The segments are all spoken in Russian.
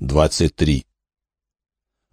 23.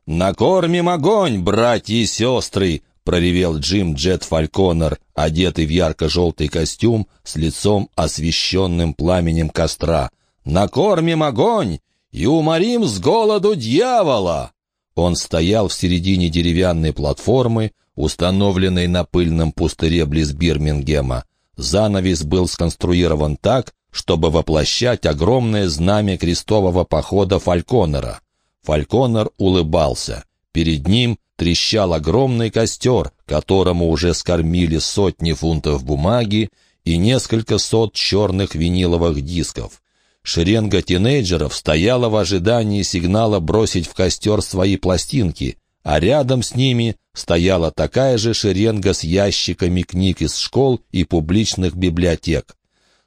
«Накормим огонь, братья и сестры!» — проревел Джим Джет Фальконер, одетый в ярко-желтый костюм с лицом, освещенным пламенем костра. «Накормим огонь и уморим с голоду дьявола!» Он стоял в середине деревянной платформы, установленной на пыльном пустыре близ Бирмингема. Занавес был сконструирован так, чтобы воплощать огромное знамя крестового похода Фальконера. Фальконер улыбался. Перед ним трещал огромный костер, которому уже скормили сотни фунтов бумаги и несколько сот черных виниловых дисков. Шеренга тинейджеров стояла в ожидании сигнала бросить в костер свои пластинки, а рядом с ними стояла такая же шеренга с ящиками книг из школ и публичных библиотек.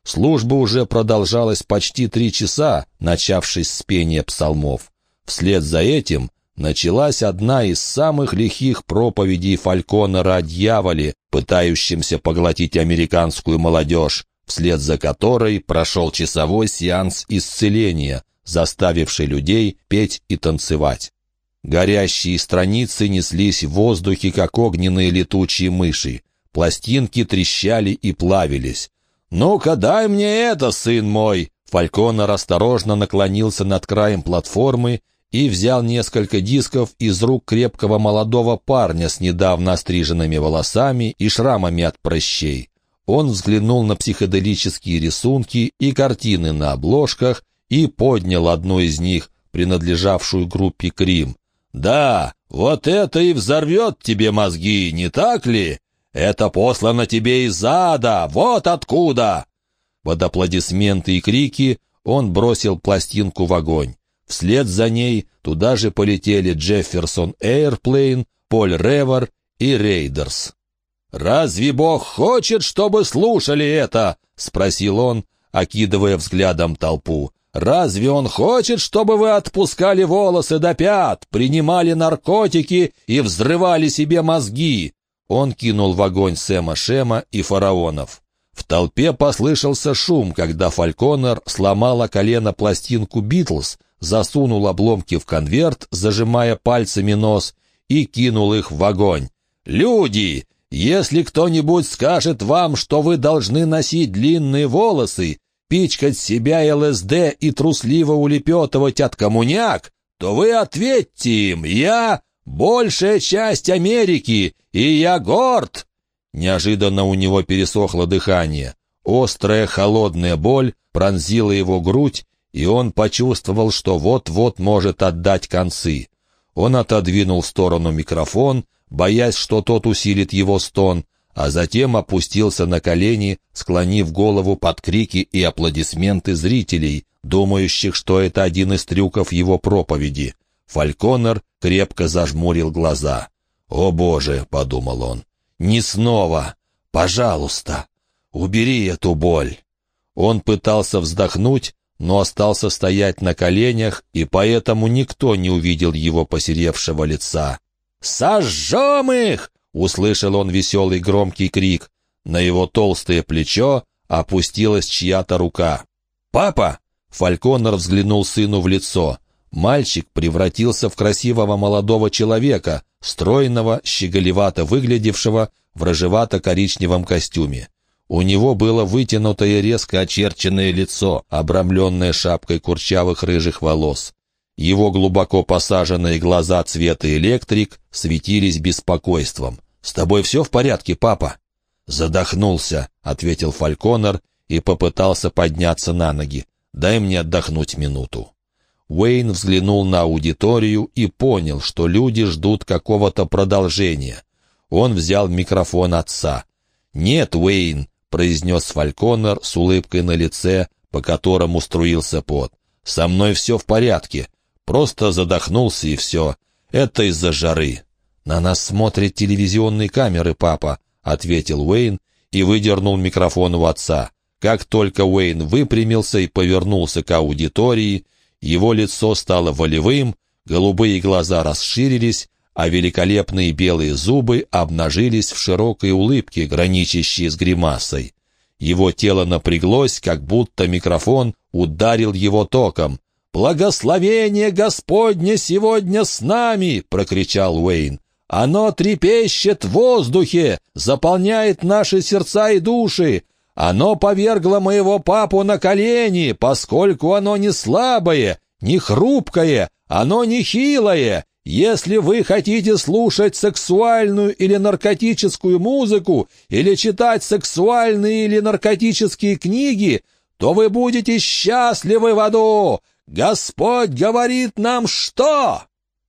Служба уже продолжалась почти три часа, начавшись с пения псалмов. Вслед за этим началась одна из самых лихих проповедей Фальконера о дьяволе, пытающемся поглотить американскую молодежь, вслед за которой прошел часовой сеанс исцеления, заставивший людей петь и танцевать. Горящие страницы неслись в воздухе, как огненные летучие мыши. Пластинки трещали и плавились. «Ну-ка, дай мне это, сын мой!» Фальконер осторожно наклонился над краем платформы и взял несколько дисков из рук крепкого молодого парня с недавно остриженными волосами и шрамами от прыщей. Он взглянул на психоделические рисунки и картины на обложках и поднял одну из них, принадлежавшую группе Крим. «Да, вот это и взорвет тебе мозги, не так ли? Это послано тебе из ада, вот откуда!» Под аплодисменты и крики он бросил пластинку в огонь. Вслед за ней туда же полетели Джефферсон Эйрплейн, Поль Ревер и Рейдерс. «Разве Бог хочет, чтобы слушали это?» — спросил он, окидывая взглядом толпу. «Разве Он хочет, чтобы вы отпускали волосы до пят, принимали наркотики и взрывали себе мозги?» Он кинул в огонь Сэма Шема и фараонов. В толпе послышался шум, когда Фальконер сломал о колено пластинку «Битлз», засунул обломки в конверт, зажимая пальцами нос, и кинул их в огонь. «Люди, если кто-нибудь скажет вам, что вы должны носить длинные волосы, пичкать себя ЛСД и трусливо улепетывать от коммуняк, то вы ответьте им «Я большая часть Америки, и я горд!» Неожиданно у него пересохло дыхание. Острая холодная боль пронзила его грудь, и он почувствовал, что вот-вот может отдать концы. Он отодвинул в сторону микрофон, боясь, что тот усилит его стон, а затем опустился на колени, склонив голову под крики и аплодисменты зрителей, думающих, что это один из трюков его проповеди. Фальконер крепко зажмурил глаза. «О, Боже!» — подумал он. «Не снова! Пожалуйста! Убери эту боль!» Он пытался вздохнуть, но остался стоять на коленях, и поэтому никто не увидел его посеревшего лица. «Сожжем их!» — услышал он веселый громкий крик. На его толстое плечо опустилась чья-то рука. «Папа!» — Фальконер взглянул сыну в лицо. Мальчик превратился в красивого молодого человека, стройного, щеголевато выглядевшего в рыжевато-коричневом костюме. У него было вытянутое резко очерченное лицо, обрамленное шапкой курчавых рыжих волос. Его глубоко посаженные глаза цвета электрик светились беспокойством. «С тобой все в порядке, папа?» «Задохнулся», — ответил Фальконер и попытался подняться на ноги. «Дай мне отдохнуть минуту». Уэйн взглянул на аудиторию и понял, что люди ждут какого-то продолжения. Он взял микрофон отца. «Нет, Уэйн», — произнес Фальконер с улыбкой на лице, по которому струился пот. «Со мной все в порядке. Просто задохнулся и все. Это из-за жары. На нас смотрят телевизионные камеры, папа, ответил Уэйн и выдернул микрофон у отца. Как только Уэйн выпрямился и повернулся к аудитории, его лицо стало волевым, голубые глаза расширились, а великолепные белые зубы обнажились в широкой улыбке, граничащей с гримасой. Его тело напряглось, как будто микрофон ударил его током. «Благословение Господне сегодня с нами!» — прокричал Уэйн. «Оно трепещет в воздухе, заполняет наши сердца и души. Оно повергло моего папу на колени, поскольку оно не слабое, не хрупкое, оно не хилое. Если вы хотите слушать сексуальную или наркотическую музыку, или читать сексуальные или наркотические книги, то вы будете счастливы в аду. Господь говорит нам что?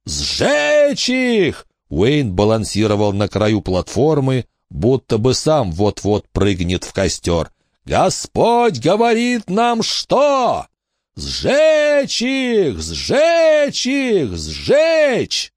Сжечь их! Уэйн балансировал на краю платформы, будто бы сам вот-вот прыгнет в костер. «Господь говорит нам что? «Сжечь их! Сжечь их! Сжечь!»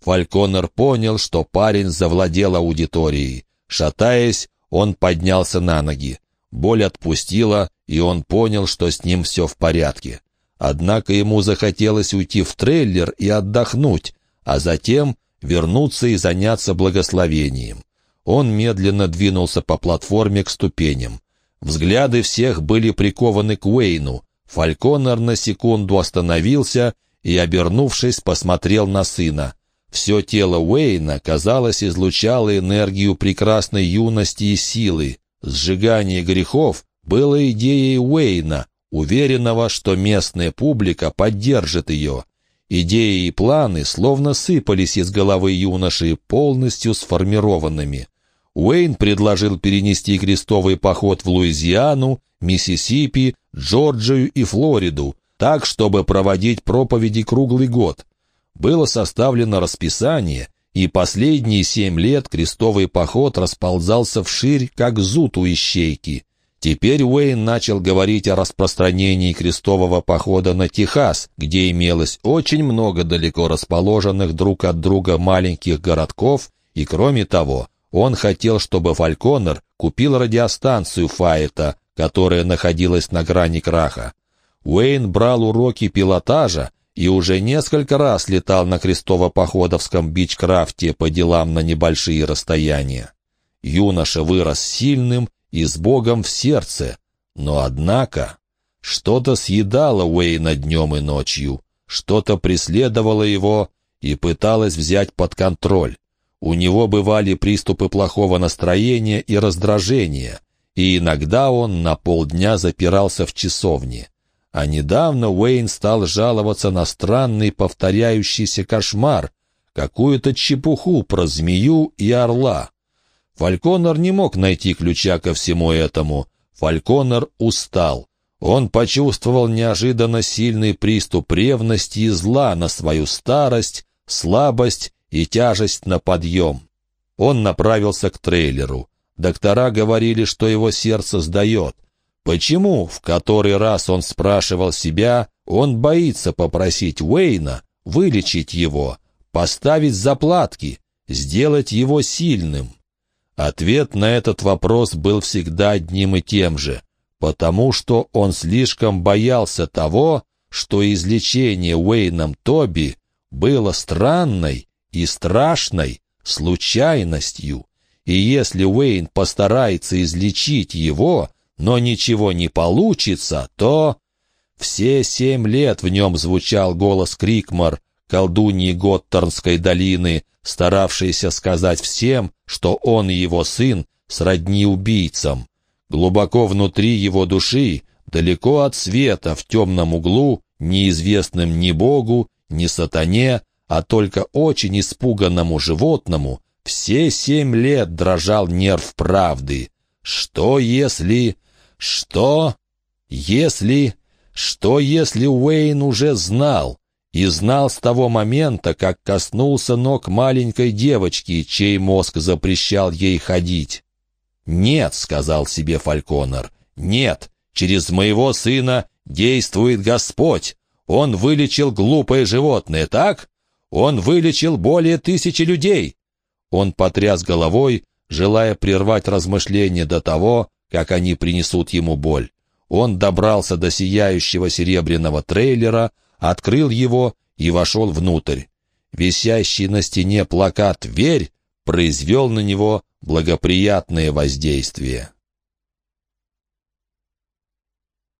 Фальконер понял, что парень завладел аудиторией. Шатаясь, он поднялся на ноги. Боль отпустила, и он понял, что с ним все в порядке. Однако ему захотелось уйти в трейлер и отдохнуть, а затем вернуться и заняться благословением. Он медленно двинулся по платформе к ступеням. Взгляды всех были прикованы к Уэйну, Фальконер на секунду остановился и, обернувшись, посмотрел на сына. Все тело Уэйна, казалось, излучало энергию прекрасной юности и силы. Сжигание грехов было идеей Уэйна, уверенного, что местная публика поддержит ее. Идеи и планы словно сыпались из головы юноши, полностью сформированными. Уэйн предложил перенести крестовый поход в Луизиану, Миссисипи, Джорджию и Флориду, так, чтобы проводить проповеди круглый год. Было составлено расписание, и последние семь лет крестовый поход расползался вширь, как зуд у ищейки. Теперь Уэйн начал говорить о распространении крестового похода на Техас, где имелось очень много далеко расположенных друг от друга маленьких городков, и кроме того, он хотел, чтобы Фальконер купил радиостанцию Файета, которая находилась на грани краха. Уэйн брал уроки пилотажа и уже несколько раз летал на крестово-походовском бичкрафте по делам на небольшие расстояния. Юноша вырос сильным и с Богом в сердце, но однако что-то съедало Уэйна днем и ночью, что-то преследовало его и пыталось взять под контроль. У него бывали приступы плохого настроения и раздражения, и иногда он на полдня запирался в часовне. А недавно Уэйн стал жаловаться на странный повторяющийся кошмар, какую-то чепуху про змею и орла. Фальконер не мог найти ключа ко всему этому. Фальконер устал. Он почувствовал неожиданно сильный приступ ревности и зла на свою старость, слабость и тяжесть на подъем. Он направился к трейлеру. Доктора говорили, что его сердце сдает. Почему, в который раз он спрашивал себя, он боится попросить Уэйна вылечить его, поставить заплатки, сделать его сильным? Ответ на этот вопрос был всегда одним и тем же, потому что он слишком боялся того, что излечение Уэйном Тоби было странной и страшной случайностью. И если Уэйн постарается излечить его, но ничего не получится, то... Все семь лет в нем звучал голос Крикмар, колдуньи Готтернской долины, старавшийся сказать всем, что он и его сын сродни убийцам. Глубоко внутри его души, далеко от света, в темном углу, неизвестным ни Богу, ни сатане, а только очень испуганному животному, все семь лет дрожал нерв правды. Что если... Что если... Что если Уэйн уже знал? И знал с того момента, как коснулся ног маленькой девочки, чей мозг запрещал ей ходить. «Нет», — сказал себе Фальконер, — «нет, через моего сына действует Господь. Он вылечил глупое животное, так? Он вылечил более тысячи людей. Он потряс головой, желая прервать размышления до того, как они принесут ему боль. Он добрался до сияющего серебряного трейлера, открыл его и вошел внутрь. Висящий на стене плакат «Верь» произвел на него благоприятное воздействие.